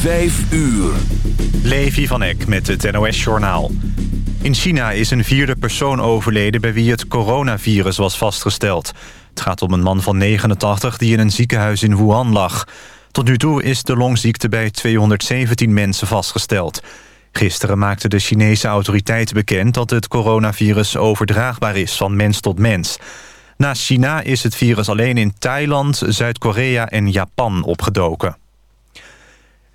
Vijf uur. Levi van Eck met het NOS-journaal. In China is een vierde persoon overleden bij wie het coronavirus was vastgesteld. Het gaat om een man van 89 die in een ziekenhuis in Wuhan lag. Tot nu toe is de longziekte bij 217 mensen vastgesteld. Gisteren maakten de Chinese autoriteiten bekend dat het coronavirus overdraagbaar is van mens tot mens. Naast China is het virus alleen in Thailand, Zuid-Korea en Japan opgedoken.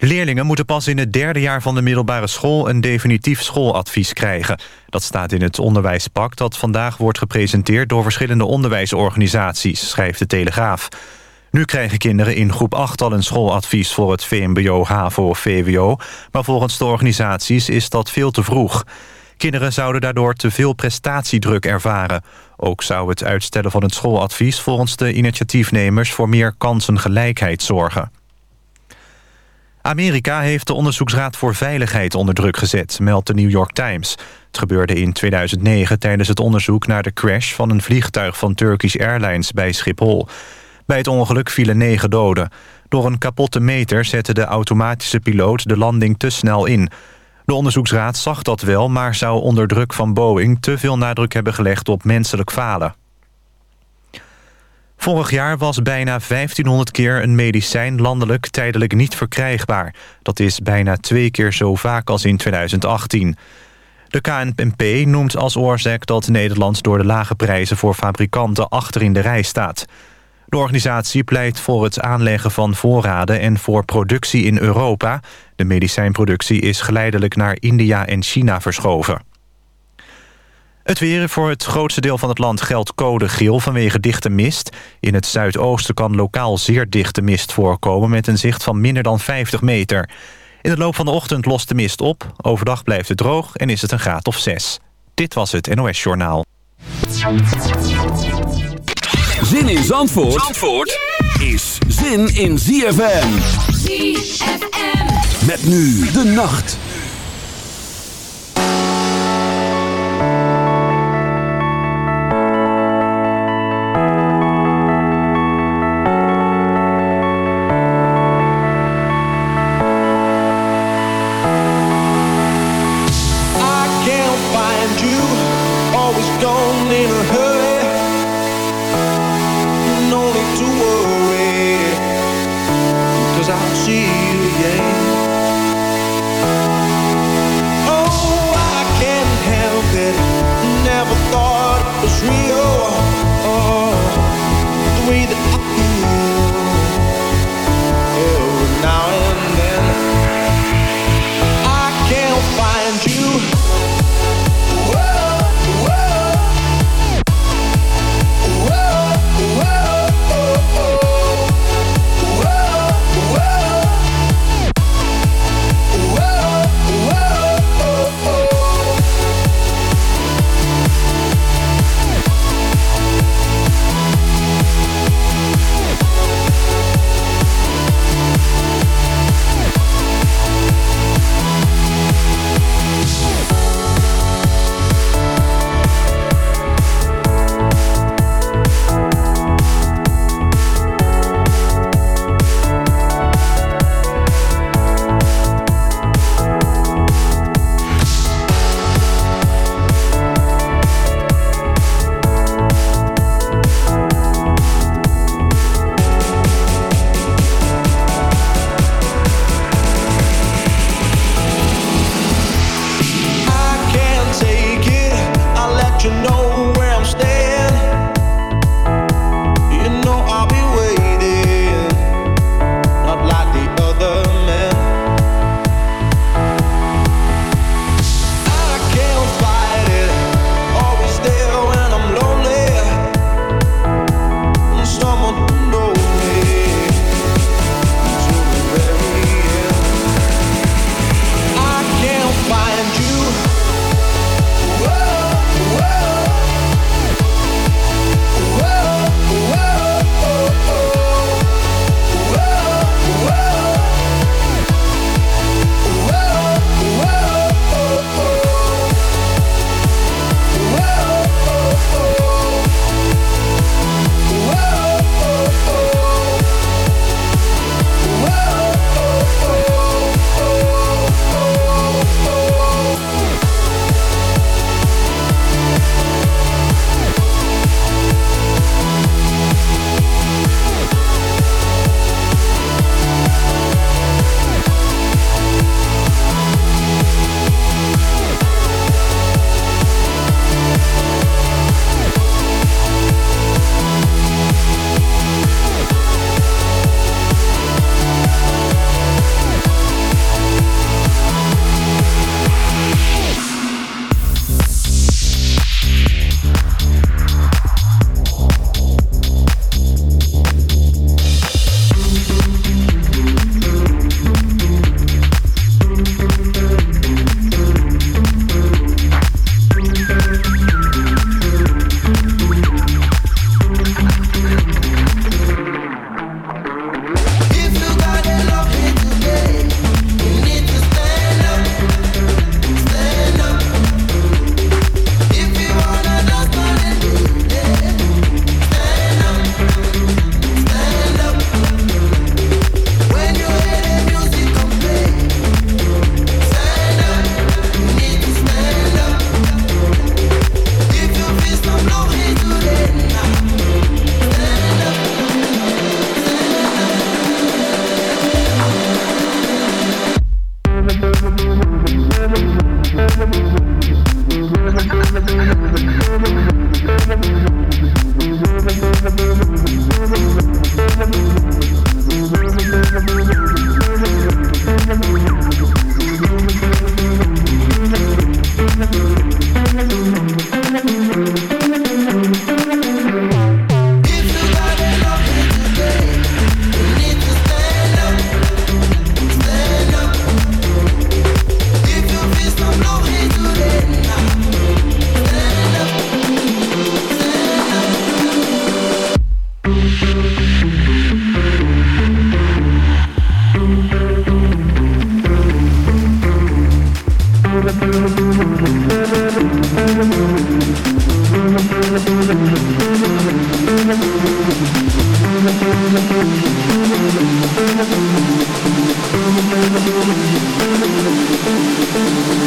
Leerlingen moeten pas in het derde jaar van de middelbare school... een definitief schooladvies krijgen. Dat staat in het onderwijspak dat vandaag wordt gepresenteerd... door verschillende onderwijsorganisaties, schrijft de Telegraaf. Nu krijgen kinderen in groep 8 al een schooladvies... voor het VMBO, HAVO of VWO. Maar volgens de organisaties is dat veel te vroeg. Kinderen zouden daardoor te veel prestatiedruk ervaren. Ook zou het uitstellen van het schooladvies... volgens de initiatiefnemers voor meer kansengelijkheid zorgen. Amerika heeft de Onderzoeksraad voor Veiligheid onder druk gezet, meldt de New York Times. Het gebeurde in 2009 tijdens het onderzoek naar de crash van een vliegtuig van Turkish Airlines bij Schiphol. Bij het ongeluk vielen negen doden. Door een kapotte meter zette de automatische piloot de landing te snel in. De onderzoeksraad zag dat wel, maar zou onder druk van Boeing te veel nadruk hebben gelegd op menselijk falen. Vorig jaar was bijna 1500 keer een medicijn landelijk tijdelijk niet verkrijgbaar. Dat is bijna twee keer zo vaak als in 2018. De KNP noemt als oorzaak dat Nederland door de lage prijzen voor fabrikanten achter in de rij staat. De organisatie pleit voor het aanleggen van voorraden en voor productie in Europa. De medicijnproductie is geleidelijk naar India en China verschoven. Het weer voor het grootste deel van het land geldt code geel vanwege dichte mist. In het zuidoosten kan lokaal zeer dichte mist voorkomen... met een zicht van minder dan 50 meter. In de loop van de ochtend lost de mist op. Overdag blijft het droog en is het een graad of 6. Dit was het NOS Journaal. Zin in Zandvoort, Zandvoort is zin in ZFM. ZFM. Met nu de nacht. Thank you.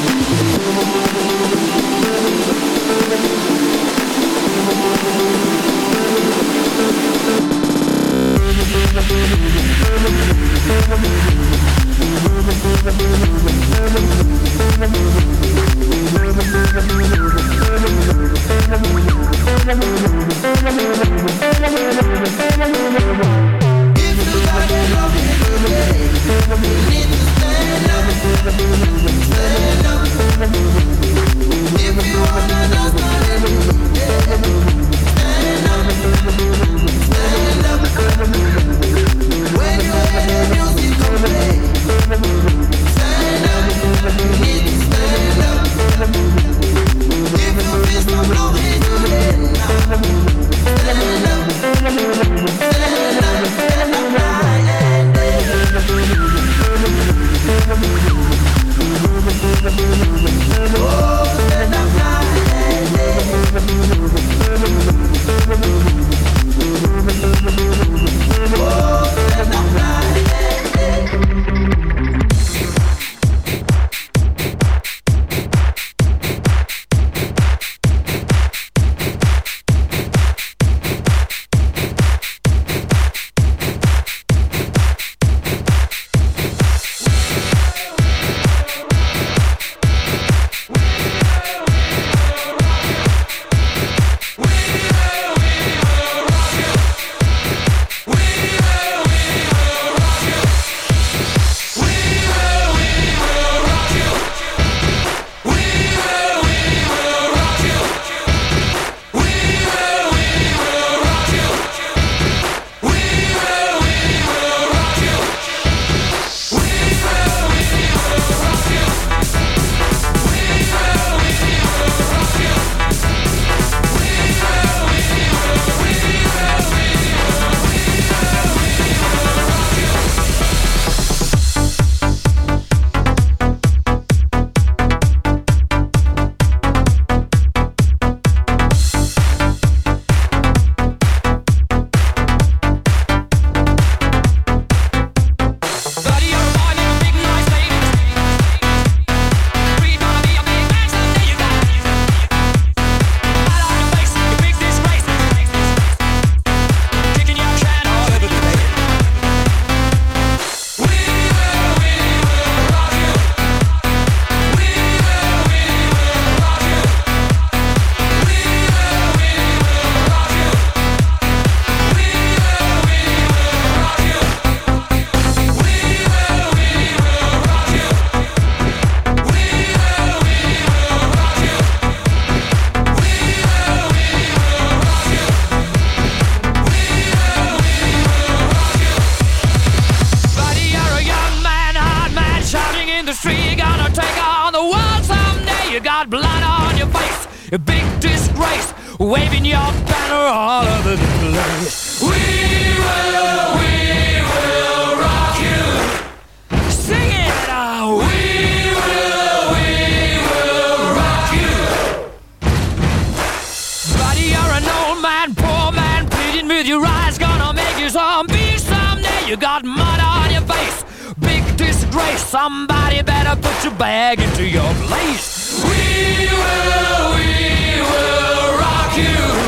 Somebody better put your bag into your place. We will, we will rock you.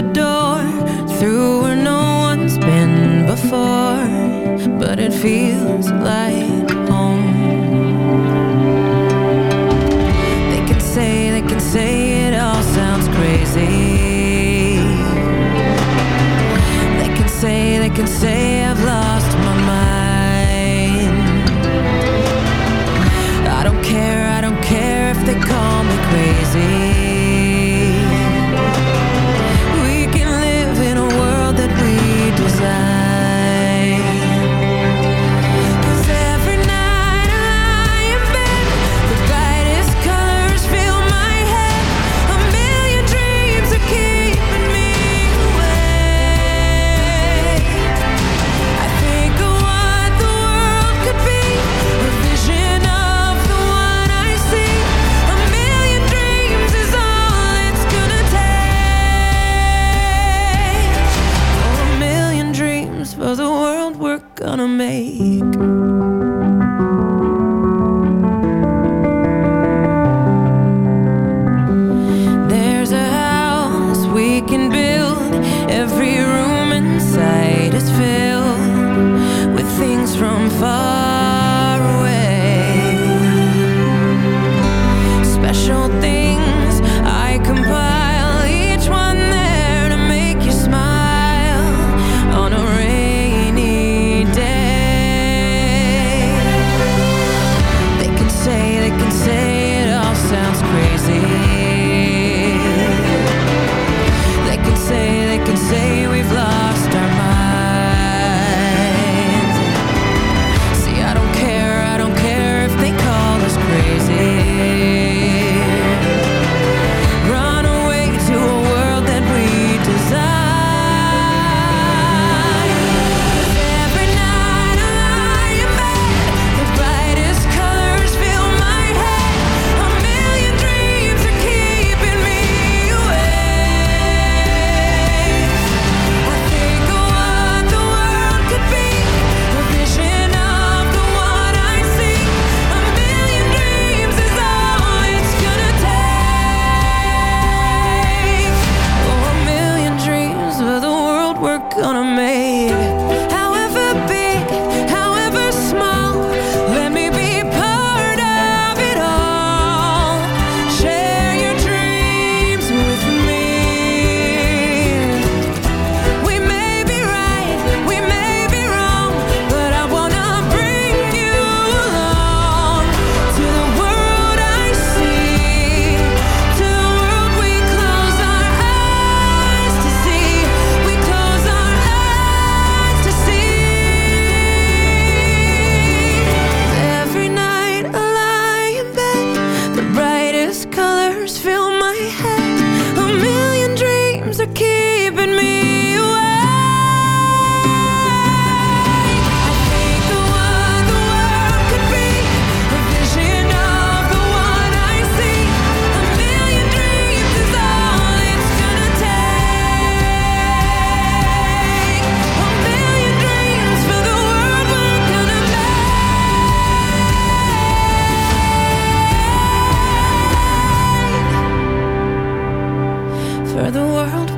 the door Through where no one's been before But it feels like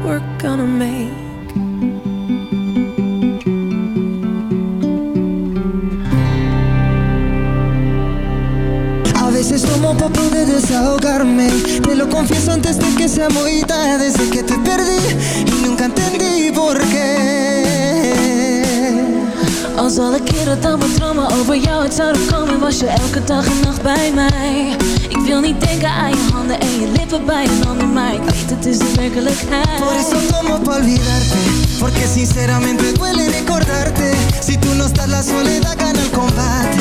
we're gonna make. Somos pa' de desahogarme. Te lo confieso antes de que sea muy tarde. Desde que te perdí y nunca entendí por qué. Als alle keren dat mijn trauma over jou het zouden komen Was je elke dag en nacht bij mij. Ik wil niet denken aan je handen en je lippen bij een ander, maar ik weet het is de werkelijkheid. Por eso tomo pa olvidarte, porque sinceramente duele recordarte. Si tú no estás la soledad gana el combate.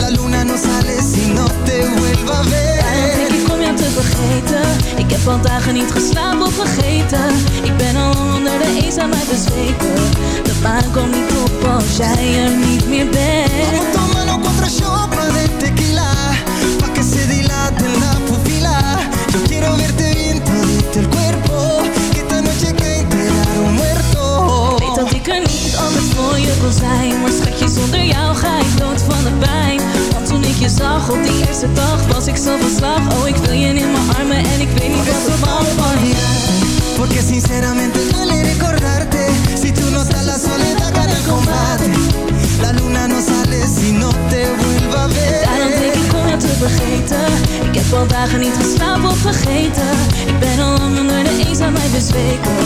La luna no sale si no te vuelva a ver. Denk ik te vergeten. Ik heb al dagen niet geslapen of vergeten. Ik ben al onder de eenzaamheid bezweken. De baan komt niet op als jij er niet meer bent. Vamos tomando contra show. Was ik zo van slag. Oh, ik wil je in mijn armen En ik weet niet wat er van van je Porque sinceramente duele recordarte. Si tú no estás la soledad gana el combate. La luna no sale si no te vuelva a Daarom denk ver ik om jou te vergeten. Ik heb al dagen niet geslapen of vergeten. Ik ben al lang onder de eenzaamheid bezweken.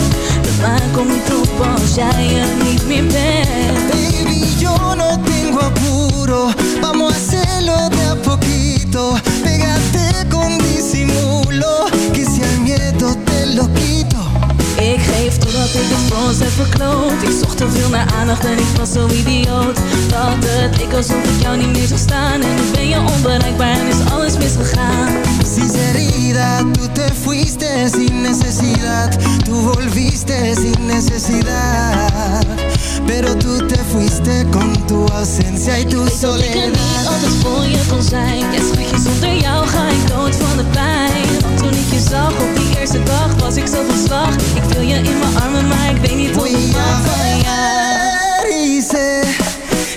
De maan komt niet op als jij er niet meer bent. Baby, yo no tengo apuro. Vamos a hacerlo de a poquito. Pégate con disimulo. Que si al miedo te lo quito Ik geef totdat ik het voor ons heb verkloot. Ik zocht te veel naar aandacht en ik was zo idioot. Dat het ik alsof ik jou niet meer zag staan. En nu ben je onbereikbaar en is alles misgegaan. Sinceridad, tú te fuiste sin necesidad. Tú volviste sin necesidad Pero tú te fuiste con tu ausencia y tu Weet dat ik er niet soledad. altijd voor je kon zijn. Ja schatje, zonder jou ga ik dood van de pijn. Want toen ik je zag op die eerste dag was ik zo van slag. Ik wil je in mijn armen, maar ik weet niet Voy ik mag van jou. sé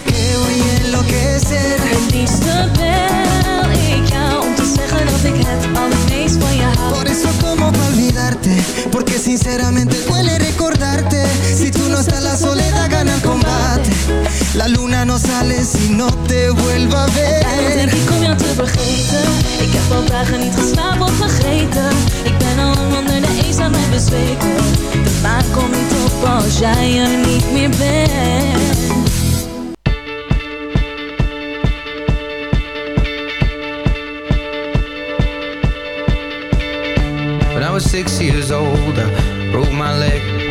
que voy a enloquecer. Het liefste bel ik jou om te zeggen dat ik het allermeest van je hou. Por eso como pa' olvidarte? Porque sinceramente duele recordarte Estás la soledad gana el combate. La luna no sale si no te vuelva a Daarom denk ver ik om jou te vergeten. Ik heb al dagen niet geslapen of vergeten. Ik ben al lang onder de eenzaamheid bezweken. De maan komt niet op als jij er niet meer bent. When I was six years old, I broke my leg.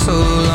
so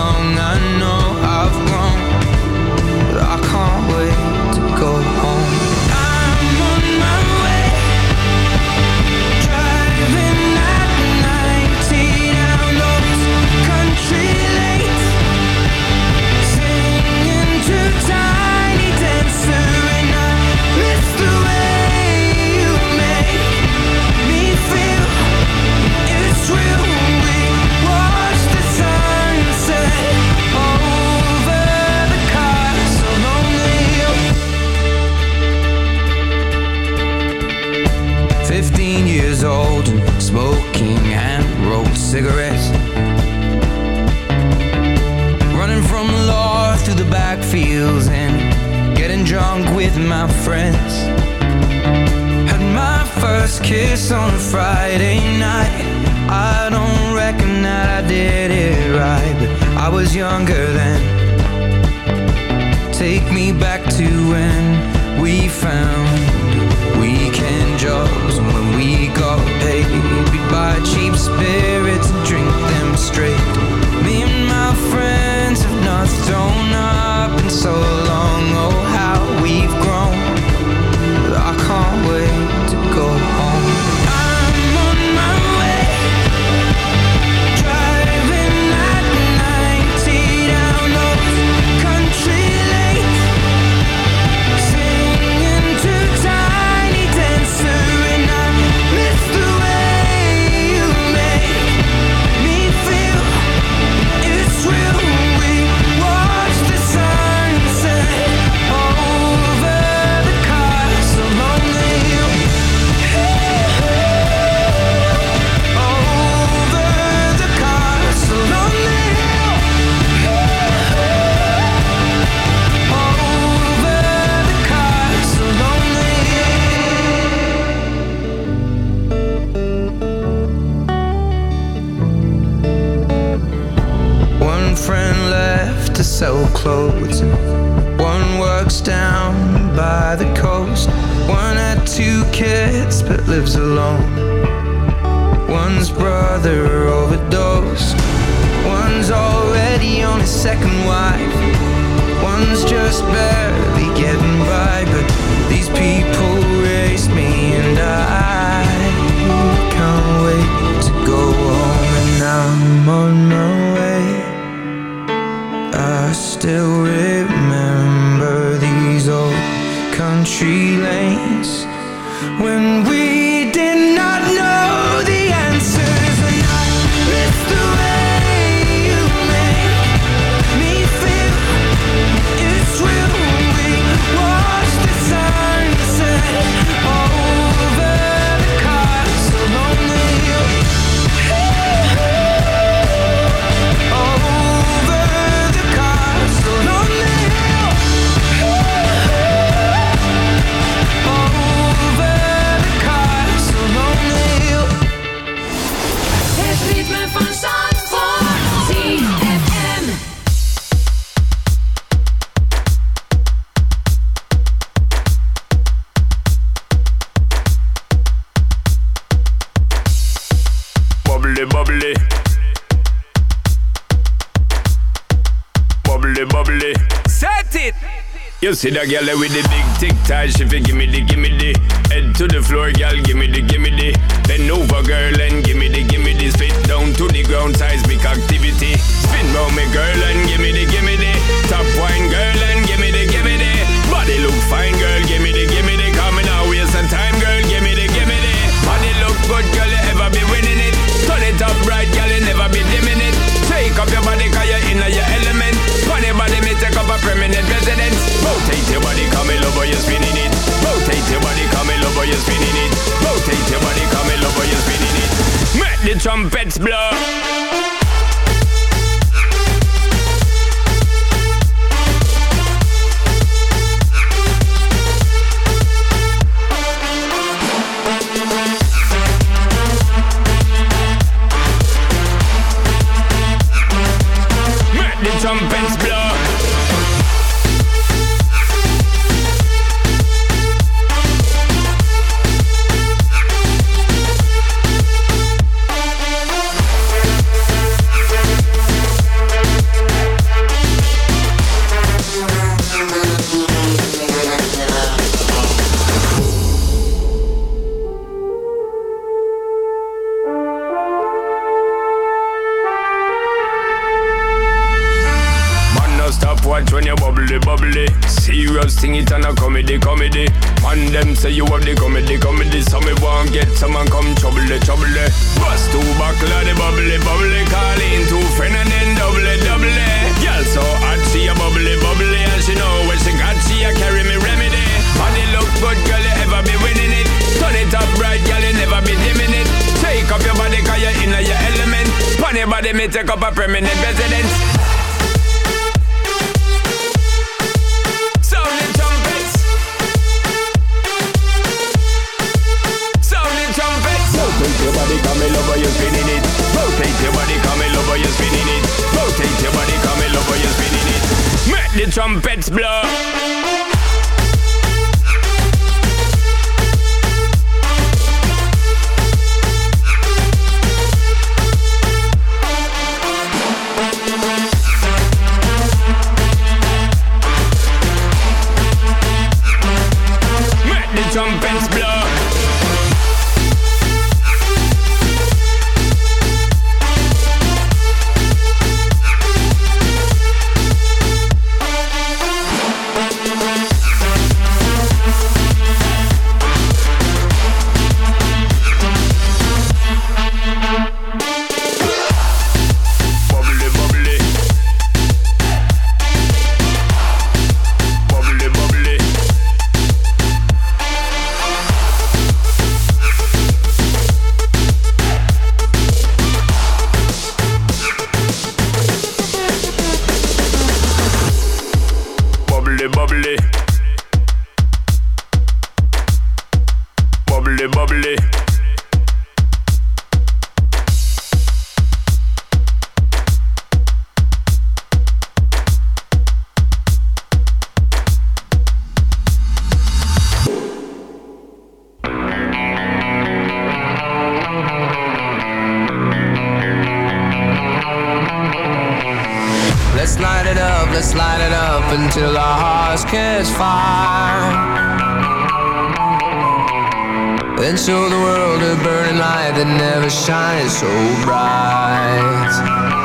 see that girl with the big tic tac. She fi gimme the gimme the head to the floor, girl. Gimme the trumpets blow. And show the world a burning light that never shines so bright.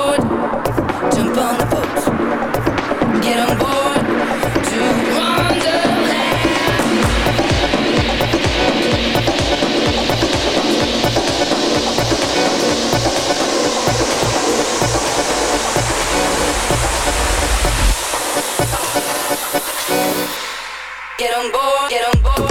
get on board, get on board.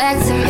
back to me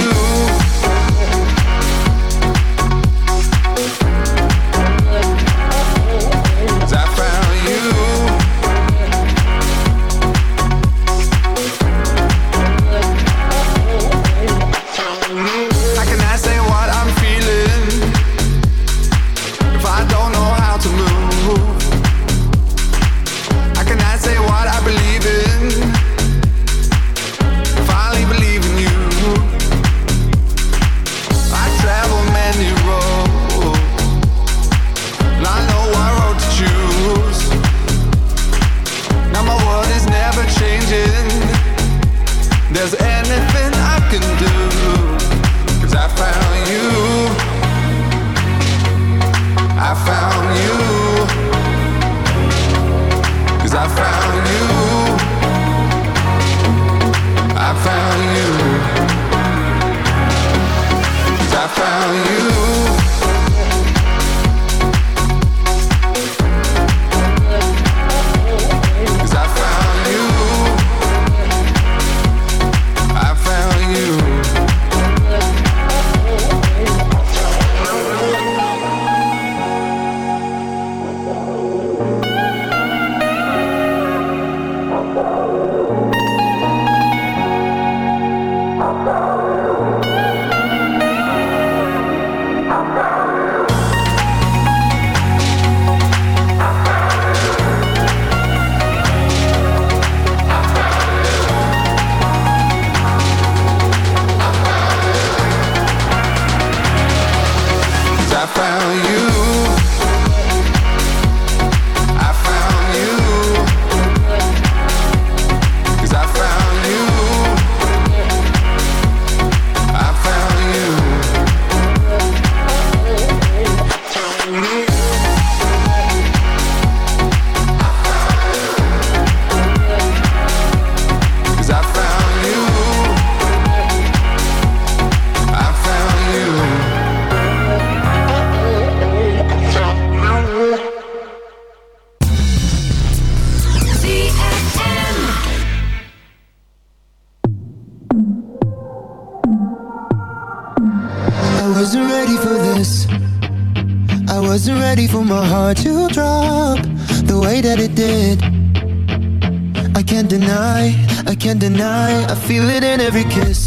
I feel it in every kiss.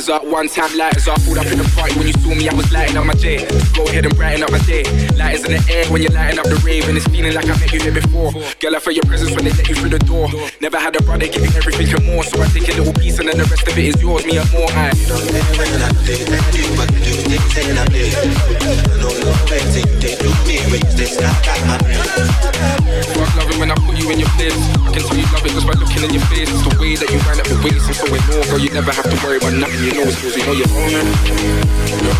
lighters up, one time lighters up. Pulled up in the party when you saw me, I was lighting up my day. Go ahead and brighten up my day. Lighters in the air when you're lighting up the rave, and it's feeling like I met you here before. Girl, I felt your presence when they let you through the door. Never had a brother giving everything and more, so I take a little piece and then the rest of it is yours. Me and more. I. You don't care when I play, I do what you do, they say I play. I don't know where they, they do me, when you stay stuck at my brain. Fuck loving when I put you in your place. I can tell you love it just by looking in your face. It's the way that you wind up your waist, it's the way Girl, you never have to worry about nothing. You know it's cause you know you're on.